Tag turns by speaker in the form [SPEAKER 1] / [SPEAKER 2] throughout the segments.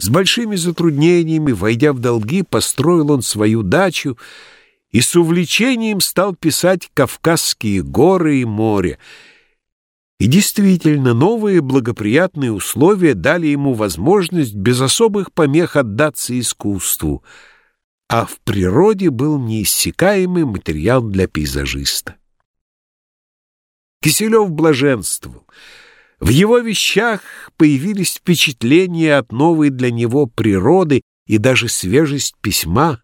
[SPEAKER 1] С большими затруднениями, войдя в долги, построил он свою дачу и с увлечением стал писать Кавказские горы и море. И действительно, новые благоприятные условия дали ему возможность без особых помех отдаться искусству, а в природе был неиссякаемый материал для пейзажиста. Киселев блаженствовал. В его вещах появились впечатления от новой для него природы и даже свежесть письма.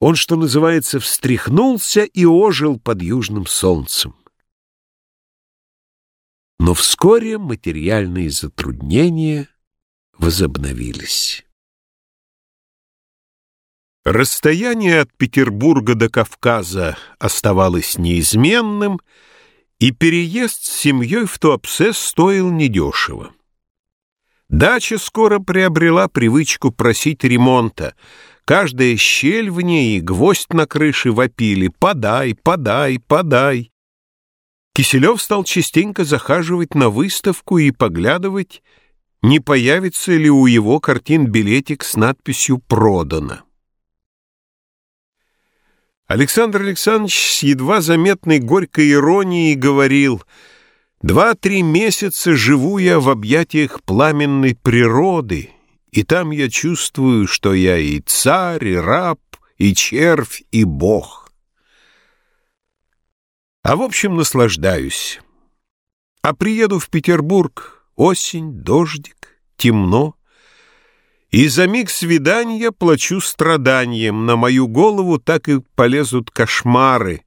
[SPEAKER 1] Он, что называется, встряхнулся и ожил под южным солнцем. Но вскоре материальные затруднения возобновились. Расстояние от Петербурга до Кавказа оставалось неизменным, и переезд с семьей в Туапсе стоил недешево. Дача скоро приобрела привычку просить ремонта. Каждая щель в ней и гвоздь на крыше вопили «Подай, подай, подай». Киселев стал частенько захаживать на выставку и поглядывать, не появится ли у его картин билетик с надписью «Продано». Александр Александрович с едва заметной горькой иронией говорил «Два-три месяца живу я в объятиях пламенной природы, и там я чувствую, что я и царь, и раб, и червь, и бог. А в общем наслаждаюсь. А приеду в Петербург, осень, дождик, темно, и за миг свидания плачу страданием, на мою голову так и полезут кошмары,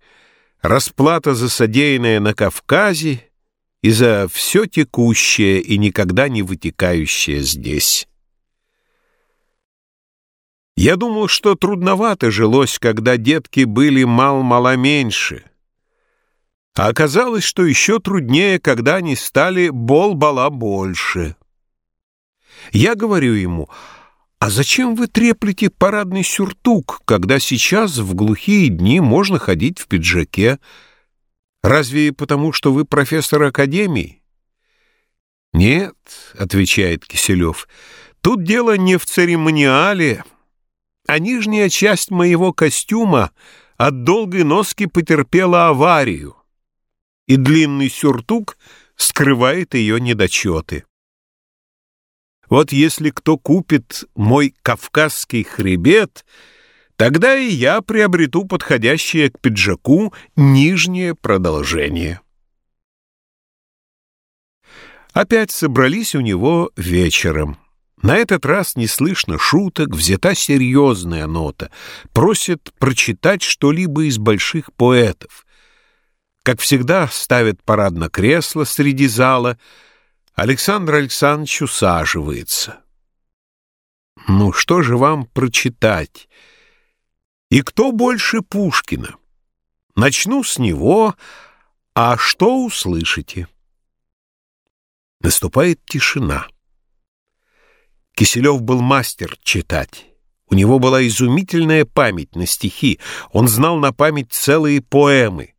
[SPEAKER 1] расплата за содеянное на Кавказе и за все текущее и никогда не вытекающее здесь. Я думал, что трудновато жилось, когда детки были мал-мало меньше, а оказалось, что еще труднее, когда они стали бол-бала больше. Я говорю ему, а зачем вы треплете парадный сюртук, когда сейчас в глухие дни можно ходить в пиджаке? Разве потому, что вы профессор академии? Нет, отвечает Киселев, тут дело не в церемониале, а нижняя часть моего костюма от долгой носки потерпела аварию, и длинный сюртук скрывает ее недочеты. Вот если кто купит мой кавказский хребет, тогда и я приобрету подходящее к пиджаку нижнее продолжение. Опять собрались у него вечером. На этот раз не слышно шуток, взята серьезная нота. Просят прочитать что-либо из больших поэтов. Как всегда, ставят парадно кресло среди зала — Александр Александрович усаживается. Ну, что же вам прочитать? И кто больше Пушкина? Начну с него, а что услышите? Наступает тишина. Киселев был мастер читать. У него была изумительная память на стихи. Он знал на память целые поэмы.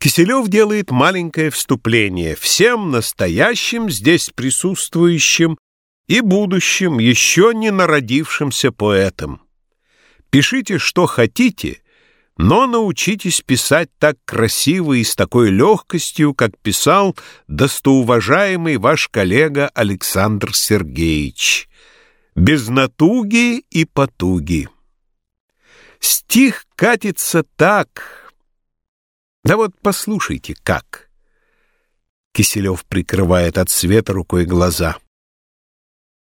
[SPEAKER 1] Киселев делает маленькое вступление всем настоящим здесь присутствующим и будущим, еще не народившимся поэтам. Пишите, что хотите, но научитесь писать так красиво и с такой легкостью, как писал достоуважаемый ваш коллега Александр Сергеевич. Без натуги и потуги. Стих катится так, да вот послушайте, как. Киселев прикрывает от света рукой глаза.